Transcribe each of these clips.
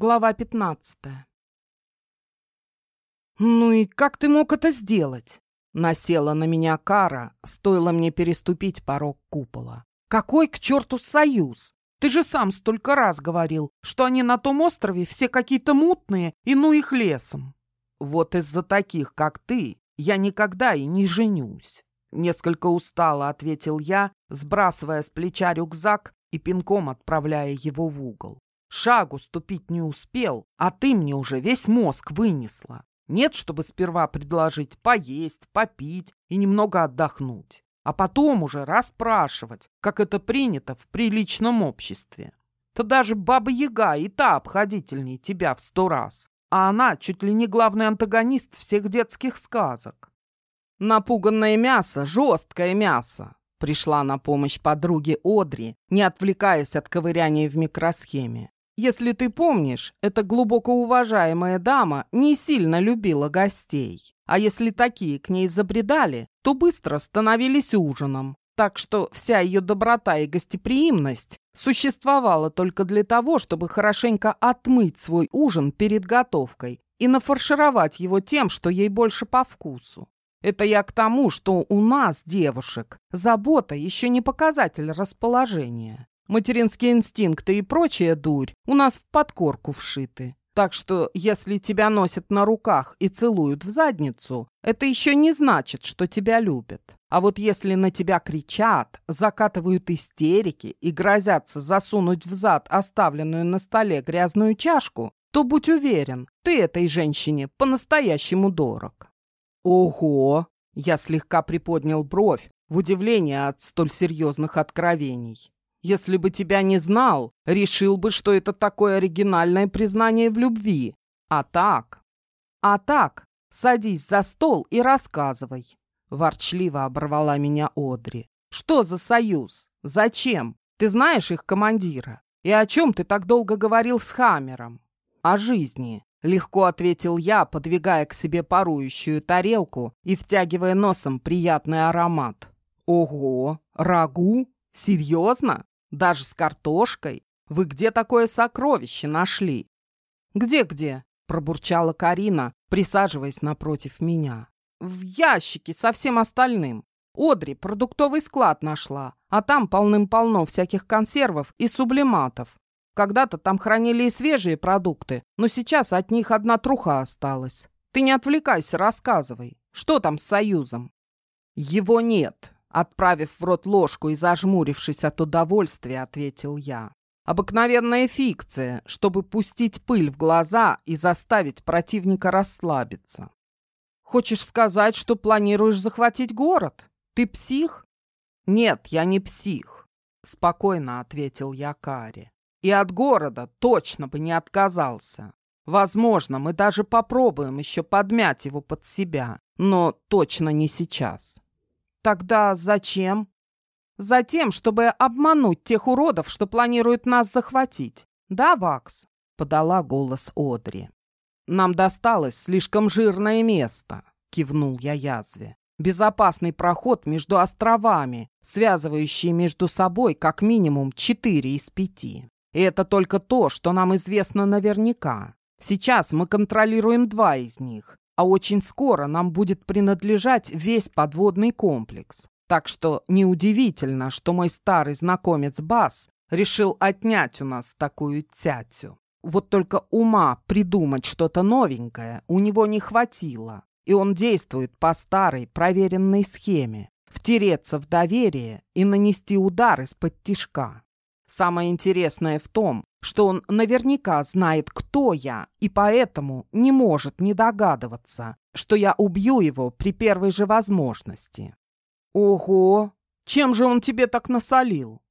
Глава 15 «Ну и как ты мог это сделать?» Насела на меня кара, стоило мне переступить порог купола. «Какой к черту союз? Ты же сам столько раз говорил, что они на том острове все какие-то мутные, и ну их лесом». «Вот из-за таких, как ты, я никогда и не женюсь». Несколько устало ответил я, сбрасывая с плеча рюкзак и пинком отправляя его в угол. Шагу ступить не успел, а ты мне уже весь мозг вынесла. Нет, чтобы сперва предложить поесть, попить и немного отдохнуть, а потом уже расспрашивать, как это принято в приличном обществе. То даже Баба-Яга и та обходительнее тебя в сто раз, а она чуть ли не главный антагонист всех детских сказок. Напуганное мясо, жесткое мясо, Пришла на помощь подруге Одри, не отвлекаясь от ковыряния в микросхеме. Если ты помнишь, эта глубоко уважаемая дама не сильно любила гостей. А если такие к ней забредали, то быстро становились ужином. Так что вся ее доброта и гостеприимность существовала только для того, чтобы хорошенько отмыть свой ужин перед готовкой и нафаршировать его тем, что ей больше по вкусу. Это я к тому, что у нас, девушек, забота еще не показатель расположения. Материнские инстинкты и прочая дурь у нас в подкорку вшиты. Так что, если тебя носят на руках и целуют в задницу, это еще не значит, что тебя любят. А вот если на тебя кричат, закатывают истерики и грозятся засунуть в зад оставленную на столе грязную чашку, то будь уверен, ты этой женщине по-настоящему дорог. «Ого!» — я слегка приподнял бровь в удивлении от столь серьезных откровений. «Если бы тебя не знал, решил бы, что это такое оригинальное признание в любви. А так...» «А так, садись за стол и рассказывай», — ворчливо оборвала меня Одри. «Что за союз? Зачем? Ты знаешь их командира? И о чем ты так долго говорил с Хамером? О жизни. Легко ответил я, подвигая к себе парующую тарелку и втягивая носом приятный аромат. Ого, рагу? Серьезно? Даже с картошкой? Вы где такое сокровище нашли? Где-где? Пробурчала Карина, присаживаясь напротив меня. В ящике со всем остальным. Одри продуктовый склад нашла, а там полным-полно всяких консервов и сублиматов. Когда-то там хранили и свежие продукты, но сейчас от них одна труха осталась. Ты не отвлекайся, рассказывай. Что там с Союзом?» «Его нет», — отправив в рот ложку и зажмурившись от удовольствия, ответил я. «Обыкновенная фикция, чтобы пустить пыль в глаза и заставить противника расслабиться». «Хочешь сказать, что планируешь захватить город? Ты псих?» «Нет, я не псих», — спокойно ответил я Каре. И от города точно бы не отказался. Возможно, мы даже попробуем еще подмять его под себя, но точно не сейчас. Тогда зачем? Затем, чтобы обмануть тех уродов, что планируют нас захватить. Да, Вакс? Подала голос Одри. Нам досталось слишком жирное место, кивнул я язве. Безопасный проход между островами, связывающий между собой как минимум четыре из пяти. И это только то, что нам известно наверняка. Сейчас мы контролируем два из них, а очень скоро нам будет принадлежать весь подводный комплекс. Так что неудивительно, что мой старый знакомец Бас решил отнять у нас такую тятю. Вот только ума придумать что-то новенькое у него не хватило, и он действует по старой проверенной схеме – втереться в доверие и нанести удар из-под тишка. Самое интересное в том, что он наверняка знает, кто я, и поэтому не может не догадываться, что я убью его при первой же возможности. Ого! Чем же он тебе так насолил?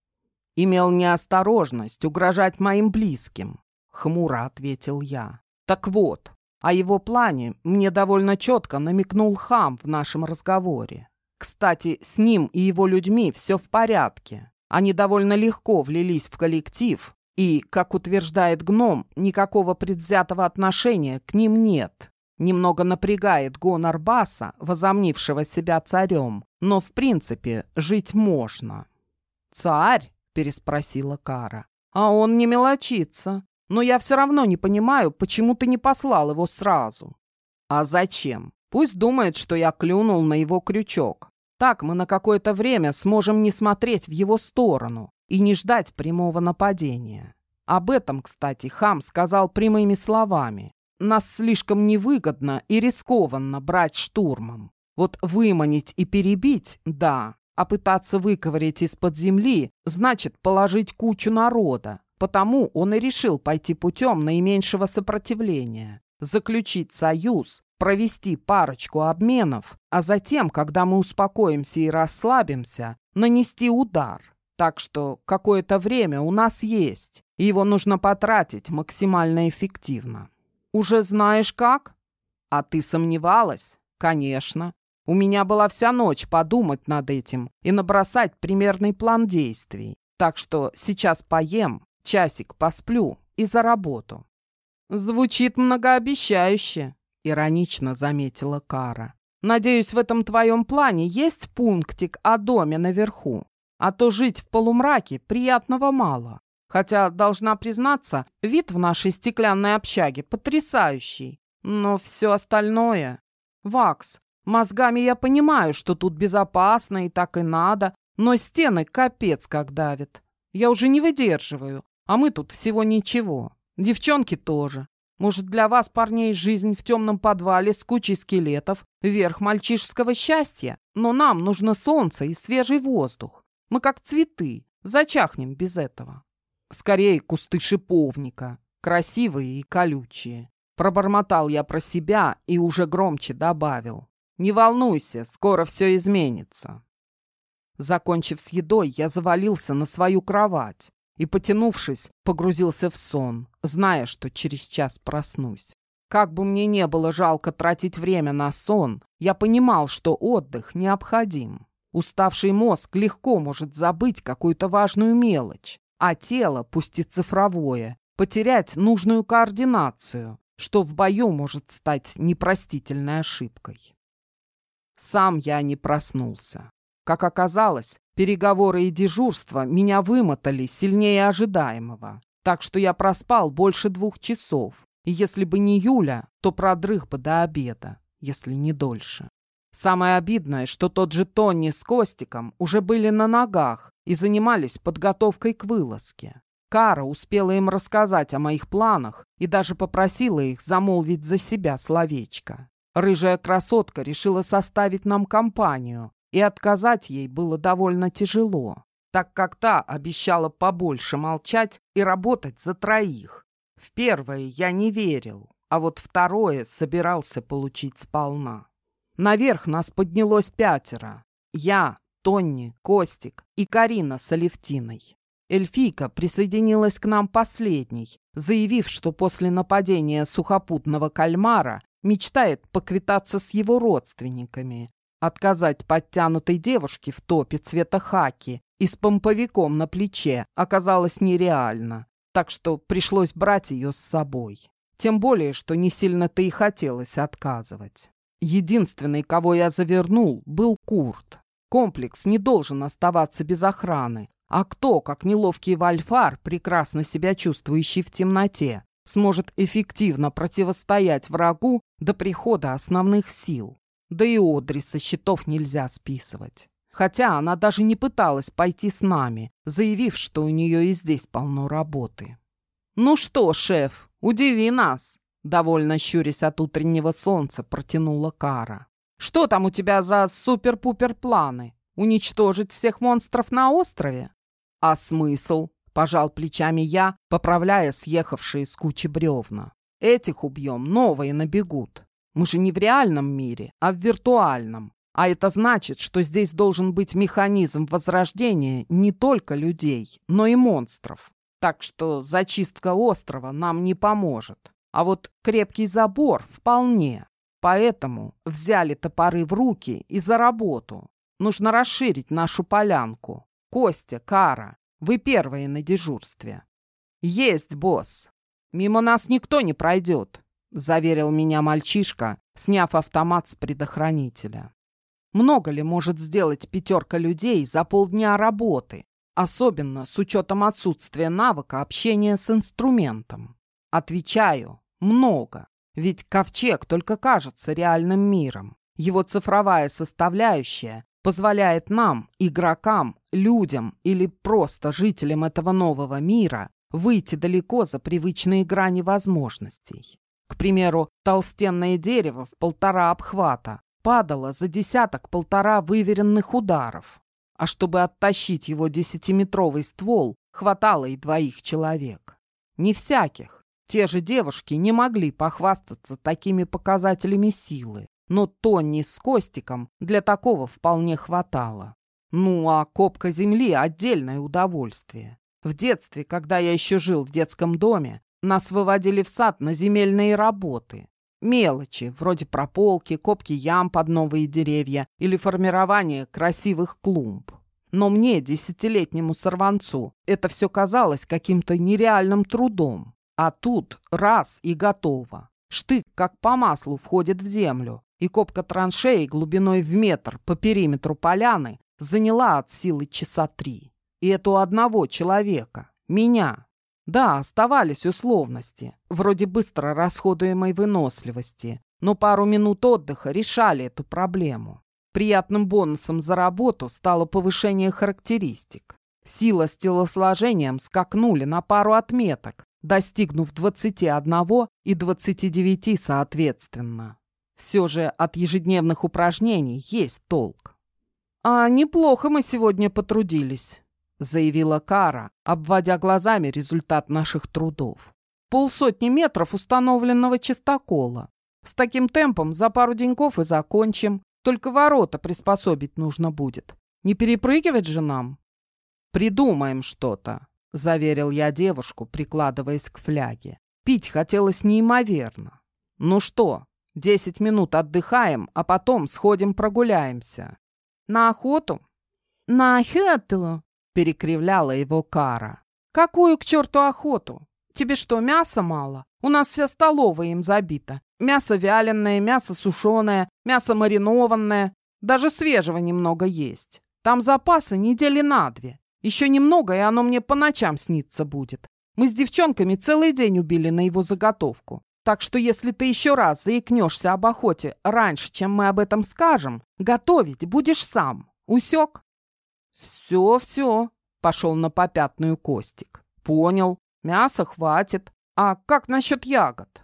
Имел неосторожность угрожать моим близким, хмуро ответил я. Так вот, о его плане мне довольно четко намекнул хам в нашем разговоре. Кстати, с ним и его людьми все в порядке. Они довольно легко влились в коллектив, и, как утверждает гном, никакого предвзятого отношения к ним нет. Немного напрягает гонор Баса, возомнившего себя царем, но, в принципе, жить можно. «Царь?» — переспросила Кара. «А он не мелочится. Но я все равно не понимаю, почему ты не послал его сразу. А зачем? Пусть думает, что я клюнул на его крючок. Так мы на какое-то время сможем не смотреть в его сторону и не ждать прямого нападения. Об этом, кстати, хам сказал прямыми словами. Нас слишком невыгодно и рискованно брать штурмом. Вот выманить и перебить – да, а пытаться выковырять из-под земли – значит положить кучу народа. Потому он и решил пойти путем наименьшего сопротивления, заключить союз, провести парочку обменов, а затем, когда мы успокоимся и расслабимся, нанести удар. Так что какое-то время у нас есть, и его нужно потратить максимально эффективно. Уже знаешь как? А ты сомневалась? Конечно. У меня была вся ночь подумать над этим и набросать примерный план действий. Так что сейчас поем, часик посплю и за работу. Звучит многообещающе, иронично заметила Кара. Надеюсь, в этом твоем плане есть пунктик о доме наверху. А то жить в полумраке приятного мало. Хотя, должна признаться, вид в нашей стеклянной общаге потрясающий. Но все остальное... Вакс, мозгами я понимаю, что тут безопасно и так и надо, но стены капец как давят. Я уже не выдерживаю, а мы тут всего ничего. Девчонки тоже. Может, для вас, парней, жизнь в темном подвале с кучей скелетов — верх мальчишеского счастья? Но нам нужно солнце и свежий воздух. Мы как цветы, зачахнем без этого. Скорее, кусты шиповника, красивые и колючие. Пробормотал я про себя и уже громче добавил. «Не волнуйся, скоро все изменится». Закончив с едой, я завалился на свою кровать и, потянувшись, погрузился в сон, зная, что через час проснусь. Как бы мне не было жалко тратить время на сон, я понимал, что отдых необходим. Уставший мозг легко может забыть какую-то важную мелочь, а тело, пусть и цифровое, потерять нужную координацию, что в бою может стать непростительной ошибкой. Сам я не проснулся. Как оказалось, переговоры и дежурство меня вымотали сильнее ожидаемого, так что я проспал больше двух часов, и если бы не Юля, то продрых бы до обеда, если не дольше. Самое обидное, что тот же Тони с Костиком уже были на ногах и занимались подготовкой к вылазке. Кара успела им рассказать о моих планах и даже попросила их замолвить за себя словечко. Рыжая красотка решила составить нам компанию, и отказать ей было довольно тяжело, так как та обещала побольше молчать и работать за троих. В первое я не верил, а вот второе собирался получить сполна. Наверх нас поднялось пятеро. Я, Тонни, Костик и Карина с Алевтиной. Эльфийка присоединилась к нам последней, заявив, что после нападения сухопутного кальмара мечтает поквитаться с его родственниками, Отказать подтянутой девушке в топе цвета хаки и с помповиком на плече оказалось нереально, так что пришлось брать ее с собой. Тем более, что не сильно-то и хотелось отказывать. Единственный, кого я завернул, был Курт. Комплекс не должен оставаться без охраны. А кто, как неловкий Вальфар, прекрасно себя чувствующий в темноте, сможет эффективно противостоять врагу до прихода основных сил? Да и Одри со счетов нельзя списывать. Хотя она даже не пыталась пойти с нами, заявив, что у нее и здесь полно работы. «Ну что, шеф, удиви нас!» Довольно щурясь от утреннего солнца, протянула Кара. «Что там у тебя за супер-пупер планы? Уничтожить всех монстров на острове?» «А смысл?» — пожал плечами я, поправляя съехавшие с кучи бревна. «Этих убьем, новые набегут. Мы же не в реальном мире, а в виртуальном. А это значит, что здесь должен быть механизм возрождения не только людей, но и монстров. Так что зачистка острова нам не поможет. А вот крепкий забор вполне. Поэтому взяли топоры в руки и за работу. Нужно расширить нашу полянку. Костя, Кара, вы первые на дежурстве. Есть, босс. Мимо нас никто не пройдет. — заверил меня мальчишка, сняв автомат с предохранителя. Много ли может сделать пятерка людей за полдня работы, особенно с учетом отсутствия навыка общения с инструментом? Отвечаю, много. Ведь ковчег только кажется реальным миром. Его цифровая составляющая позволяет нам, игрокам, людям или просто жителям этого нового мира выйти далеко за привычные грани возможностей. К примеру, толстенное дерево в полтора обхвата падало за десяток-полтора выверенных ударов, а чтобы оттащить его десятиметровый ствол, хватало и двоих человек. Не всяких. Те же девушки не могли похвастаться такими показателями силы, но Тони с Костиком для такого вполне хватало. Ну, а копка земли — отдельное удовольствие. В детстве, когда я еще жил в детском доме, нас выводили в сад на земельные работы. Мелочи, вроде прополки, копки ям под новые деревья или формирование красивых клумб. Но мне, десятилетнему сорванцу, это все казалось каким-то нереальным трудом. А тут раз и готово. Штык как по маслу входит в землю, и копка траншеи глубиной в метр по периметру поляны заняла от силы часа три. И это у одного человека, меня. Да, оставались условности, вроде быстро расходуемой выносливости, но пару минут отдыха решали эту проблему. Приятным бонусом за работу стало повышение характеристик. Сила с телосложением скакнули на пару отметок, достигнув 21 и 29 соответственно. Все же от ежедневных упражнений есть толк. «А неплохо мы сегодня потрудились», — заявила Кара, обводя глазами результат наших трудов. «Полсотни метров установленного чистокола. С таким темпом за пару деньков и закончим. Только ворота приспособить нужно будет. Не перепрыгивать же нам?» «Придумаем что-то», — заверил я девушку, прикладываясь к фляге. Пить хотелось неимоверно. «Ну что, Десять минут отдыхаем, а потом сходим прогуляемся. На охоту? На охоту, перекривляла его Кара. Какую к черту охоту? Тебе что, мяса мало? У нас вся столовая им забита. Мясо вяленое, мясо сушеное, мясо маринованное. Даже свежего немного есть. Там запасы недели на две. Еще немного, и оно мне по ночам снится будет. Мы с девчонками целый день убили на его заготовку. Так что если ты еще раз заикнешься об охоте раньше, чем мы об этом скажем, готовить будешь сам. Усек? Все, все, пошел на попятную Костик. Понял, мяса хватит. А как насчет ягод?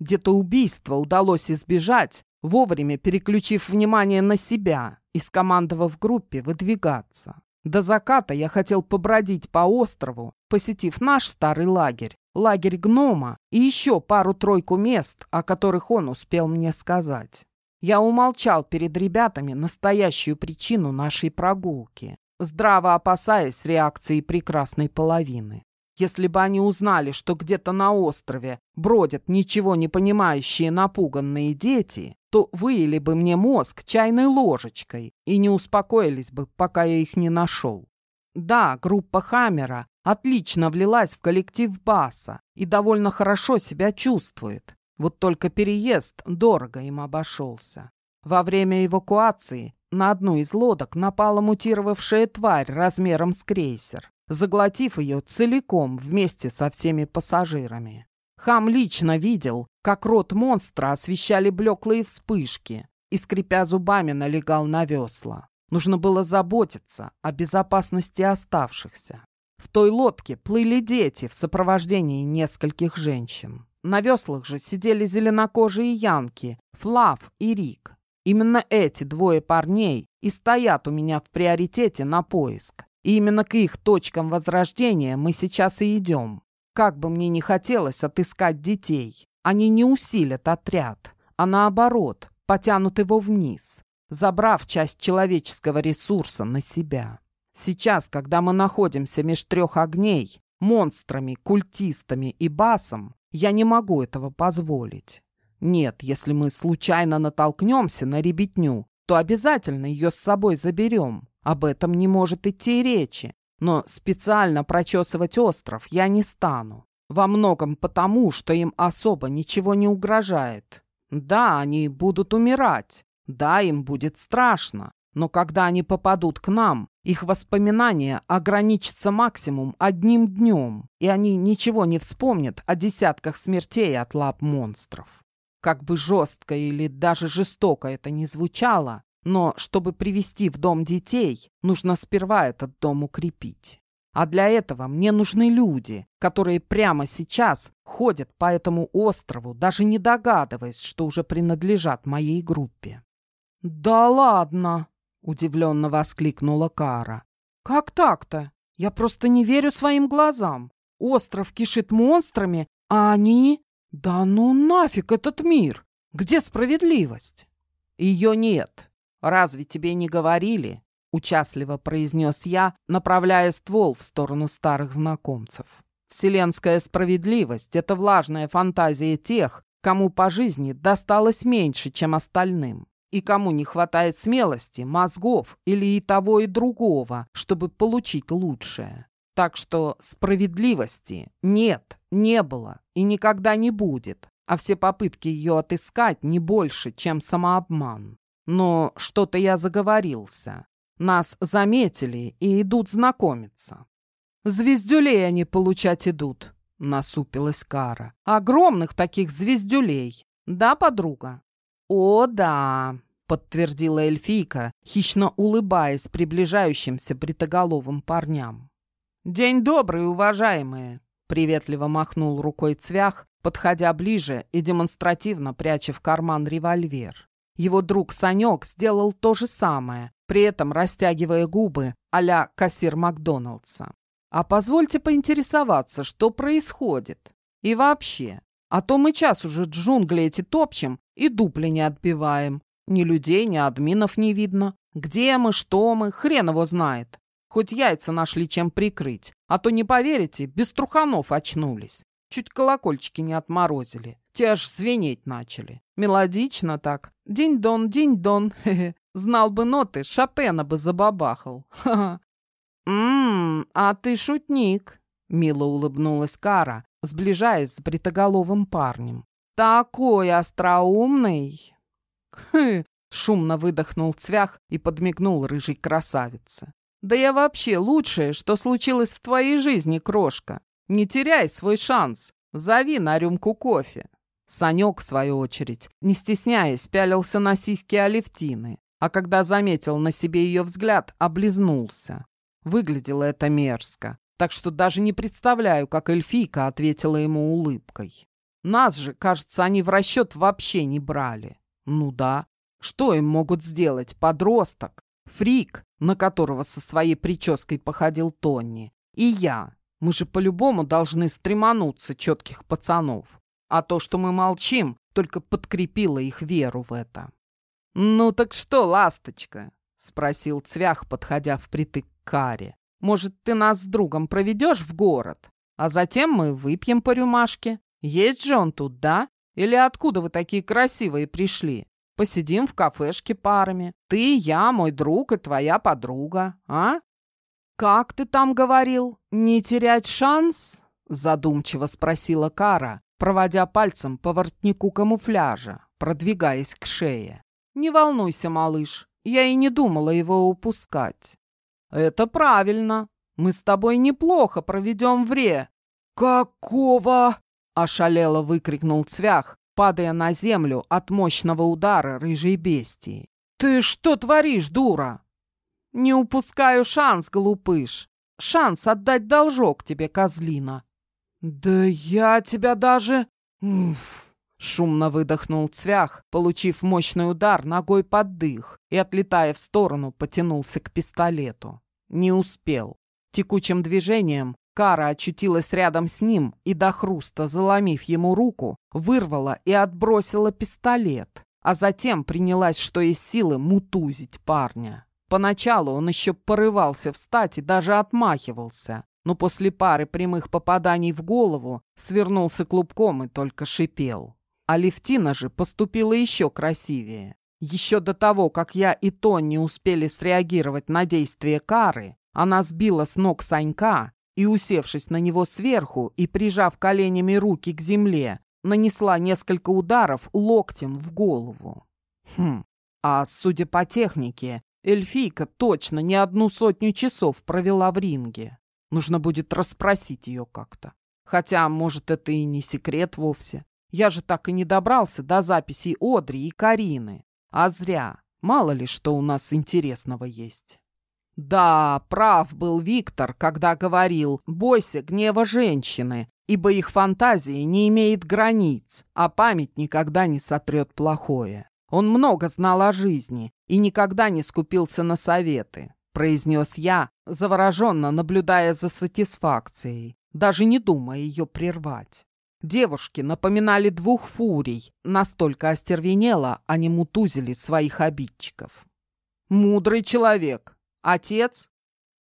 Где-то убийство удалось избежать, вовремя переключив внимание на себя и скомандовав группе выдвигаться. До заката я хотел побродить по острову, посетив наш старый лагерь, лагерь гнома и еще пару-тройку мест, о которых он успел мне сказать. Я умолчал перед ребятами настоящую причину нашей прогулки, здраво опасаясь реакции прекрасной половины. Если бы они узнали, что где-то на острове бродят ничего не понимающие напуганные дети, то выели бы мне мозг чайной ложечкой и не успокоились бы, пока я их не нашел. Да, группа Хаммера отлично влилась в коллектив Баса и довольно хорошо себя чувствует. Вот только переезд дорого им обошелся. Во время эвакуации на одну из лодок напала мутировавшая тварь размером с крейсер, заглотив ее целиком вместе со всеми пассажирами. Хам лично видел, как рот монстра освещали блеклые вспышки и, скрипя зубами, налегал на весла. Нужно было заботиться о безопасности оставшихся. В той лодке плыли дети в сопровождении нескольких женщин. На веслах же сидели зеленокожие янки, Флав и Рик. Именно эти двое парней и стоят у меня в приоритете на поиск. И именно к их точкам возрождения мы сейчас и идем. Как бы мне ни хотелось отыскать детей, они не усилят отряд, а наоборот, потянут его вниз, забрав часть человеческого ресурса на себя. Сейчас, когда мы находимся меж трех огней, монстрами, культистами и басом, я не могу этого позволить. Нет, если мы случайно натолкнемся на ребятню, то обязательно ее с собой заберем. Об этом не может идти речи. Но специально прочесывать остров я не стану. Во многом потому, что им особо ничего не угрожает. Да, они будут умирать. Да, им будет страшно. Но когда они попадут к нам, Их воспоминания ограничатся максимум одним днем, и они ничего не вспомнят о десятках смертей от лап монстров. Как бы жестко или даже жестоко это ни звучало, но чтобы привести в дом детей, нужно сперва этот дом укрепить. А для этого мне нужны люди, которые прямо сейчас ходят по этому острову, даже не догадываясь, что уже принадлежат моей группе. «Да ладно!» Удивленно воскликнула Кара. «Как так-то? Я просто не верю своим глазам. Остров кишит монстрами, а они... Да ну нафиг этот мир! Где справедливость?» «Ее нет. Разве тебе не говорили?» Участливо произнес я, направляя ствол в сторону старых знакомцев. «Вселенская справедливость — это влажная фантазия тех, кому по жизни досталось меньше, чем остальным и кому не хватает смелости, мозгов или и того, и другого, чтобы получить лучшее. Так что справедливости нет, не было и никогда не будет, а все попытки ее отыскать не больше, чем самообман. Но что-то я заговорился. Нас заметили и идут знакомиться. Звездюлей они получать идут, насупилась Кара. Огромных таких звездюлей. Да, подруга? «О, да!» — подтвердила эльфийка, хищно улыбаясь приближающимся бритоголовым парням. «День добрый, уважаемые!» — приветливо махнул рукой Цвях, подходя ближе и демонстративно пряча в карман револьвер. Его друг Санек сделал то же самое, при этом растягивая губы а-ля кассир Макдоналдса. «А позвольте поинтересоваться, что происходит? И вообще, а то мы час уже джунгли эти топчем и дупли не отбиваем. Ни людей, ни админов не видно. Где мы, что мы, хрен его знает. Хоть яйца нашли чем прикрыть. А то, не поверите, без труханов очнулись. Чуть колокольчики не отморозили. Те аж звенеть начали. Мелодично так. Динь-дон, динь-дон. Знал бы ноты, Шопена бы забабахал. «Ммм, а ты шутник», — мило улыбнулась Кара, сближаясь с бритоголовым парнем. «Такой остроумный!» «Хы!» — шумно выдохнул Цвях и подмигнул рыжей красавице. «Да я вообще лучшее, что случилось в твоей жизни, крошка. Не теряй свой шанс. Зови на рюмку кофе». Санек, в свою очередь, не стесняясь, пялился на сиськи Алевтины, а когда заметил на себе ее взгляд, облизнулся. Выглядело это мерзко так что даже не представляю, как эльфийка ответила ему улыбкой. Нас же, кажется, они в расчет вообще не брали. Ну да, что им могут сделать подросток, фрик, на которого со своей прической походил Тонни, и я. Мы же по-любому должны стремануться четких пацанов. А то, что мы молчим, только подкрепило их веру в это. «Ну так что, ласточка?» — спросил Цвях, подходя впритык к Каре. Может, ты нас с другом проведешь в город? А затем мы выпьем по рюмашке. Есть же он тут, да? Или откуда вы такие красивые пришли? Посидим в кафешке парами. Ты, я, мой друг и твоя подруга, а? Как ты там говорил? Не терять шанс? Задумчиво спросила Кара, проводя пальцем по воротнику камуфляжа, продвигаясь к шее. Не волнуйся, малыш, я и не думала его упускать. «Это правильно. Мы с тобой неплохо проведем вре». «Какого?» — ошалело выкрикнул Цвях, падая на землю от мощного удара рыжей бестии. «Ты что творишь, дура?» «Не упускаю шанс, глупыш. Шанс отдать должок тебе, козлина». «Да я тебя даже...» Уф. Шумно выдохнул Цвях, получив мощный удар ногой под дых и, отлетая в сторону, потянулся к пистолету. Не успел. Текучим движением Кара очутилась рядом с ним и до хруста, заломив ему руку, вырвала и отбросила пистолет, а затем принялась, что из силы, мутузить парня. Поначалу он еще порывался встать и даже отмахивался, но после пары прямых попаданий в голову свернулся клубком и только шипел. А Левтина же поступила еще красивее. Еще до того, как я и Тонни успели среагировать на действие кары, она сбила с ног Санька и, усевшись на него сверху и прижав коленями руки к земле, нанесла несколько ударов локтем в голову. Хм, а судя по технике, Эльфийка точно не одну сотню часов провела в ринге. Нужно будет расспросить ее как-то. Хотя, может, это и не секрет вовсе. Я же так и не добрался до записей Одри и Карины. А зря. Мало ли, что у нас интересного есть. Да, прав был Виктор, когда говорил «бойся гнева женщины», ибо их фантазии не имеет границ, а память никогда не сотрет плохое. Он много знал о жизни и никогда не скупился на советы, произнес я, завороженно наблюдая за сатисфакцией, даже не думая ее прервать. Девушки напоминали двух фурий, настолько остервенело они мутузили своих обидчиков. «Мудрый человек. Отец?»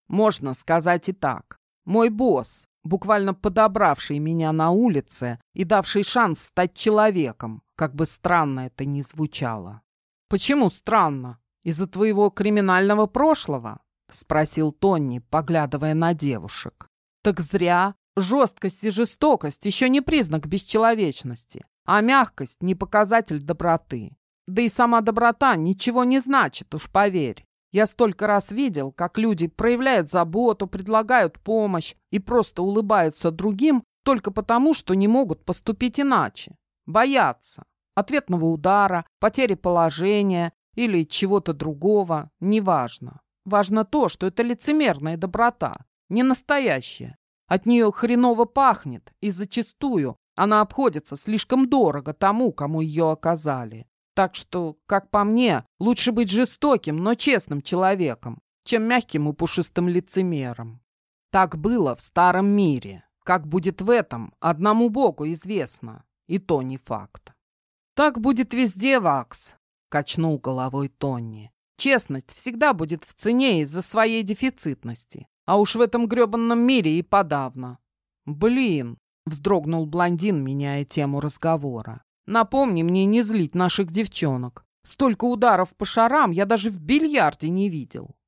«Можно сказать и так. Мой босс, буквально подобравший меня на улице и давший шанс стать человеком, как бы странно это ни звучало». «Почему странно? Из-за твоего криминального прошлого?» — спросил Тонни, поглядывая на девушек. «Так зря. Жесткость и жестокость еще не признак бесчеловечности, а мягкость не показатель доброты. Да и сама доброта ничего не значит, уж поверь. Я столько раз видел, как люди проявляют заботу, предлагают помощь и просто улыбаются другим только потому, что не могут поступить иначе. Боятся. Ответного удара, потери положения или чего-то другого, неважно. Важно то, что это лицемерная доброта, не настоящая, от нее хреново пахнет, и зачастую она обходится слишком дорого тому, кому ее оказали. Так что, как по мне, лучше быть жестоким, но честным человеком, чем мягким и пушистым лицемером. Так было в старом мире. Как будет в этом, одному Богу известно. И то не факт. Так будет везде, Вакс, качнул головой Тонни. Честность всегда будет в цене из-за своей дефицитности. А уж в этом грёбанном мире и подавно. Блин, вздрогнул блондин, меняя тему разговора. Напомни мне не злить наших девчонок. Столько ударов по шарам я даже в бильярде не видел.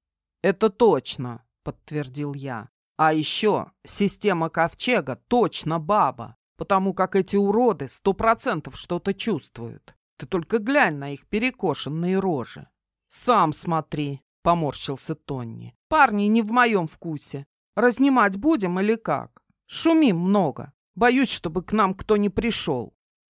Это точно, подтвердил я. А еще система ковчега точно баба, потому как эти уроды сто процентов что-то чувствуют. Ты только глянь на их перекошенные рожи. Сам смотри, поморщился Тонни. Парни не в моем вкусе. Разнимать будем или как? Шумим много. Боюсь, чтобы к нам кто не пришел.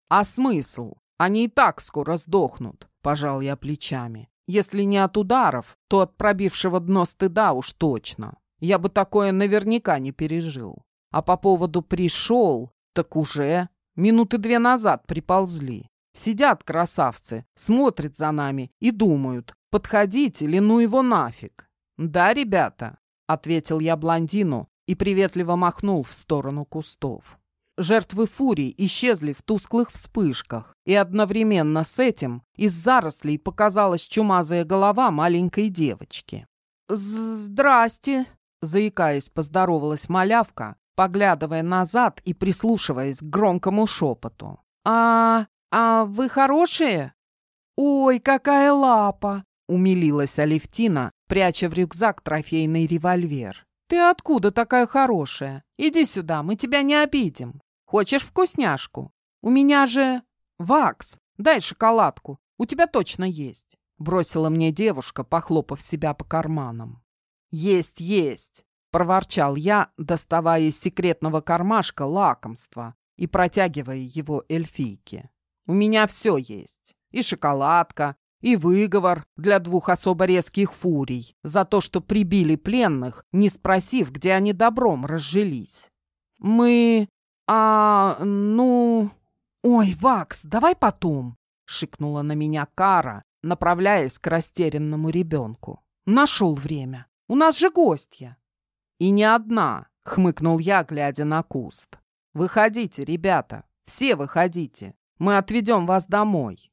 А смысл? Они и так скоро сдохнут, пожал я плечами. Если не от ударов, то от пробившего дно стыда уж точно. Я бы такое наверняка не пережил. А по поводу «пришел», так уже минуты две назад приползли. Сидят красавцы, смотрят за нами и думают, подходить или ну его нафиг. «Да, ребята», — ответил я блондину и приветливо махнул в сторону кустов. Жертвы фурии исчезли в тусклых вспышках, и одновременно с этим из зарослей показалась чумазая голова маленькой девочки. «Здрасте!» — заикаясь, поздоровалась малявка, поглядывая назад и прислушиваясь к громкому шепоту. «А... а вы хорошие?» «Ой, какая лапа!» — умилилась Алевтина, пряча в рюкзак трофейный револьвер. «Ты откуда такая хорошая? Иди сюда, мы тебя не обидим. Хочешь вкусняшку? У меня же... Вакс, дай шоколадку, у тебя точно есть», — бросила мне девушка, похлопав себя по карманам. «Есть, есть!» — проворчал я, доставая из секретного кармашка лакомство и протягивая его эльфийке. «У меня все есть. И шоколадка, и выговор для двух особо резких фурий за то, что прибили пленных, не спросив, где они добром разжились. Мы... а... ну... Ой, Вакс, давай потом, шикнула на меня Кара, направляясь к растерянному ребенку. Нашел время. У нас же гостья. И не одна, хмыкнул я, глядя на куст. Выходите, ребята, все выходите. Мы отведем вас домой.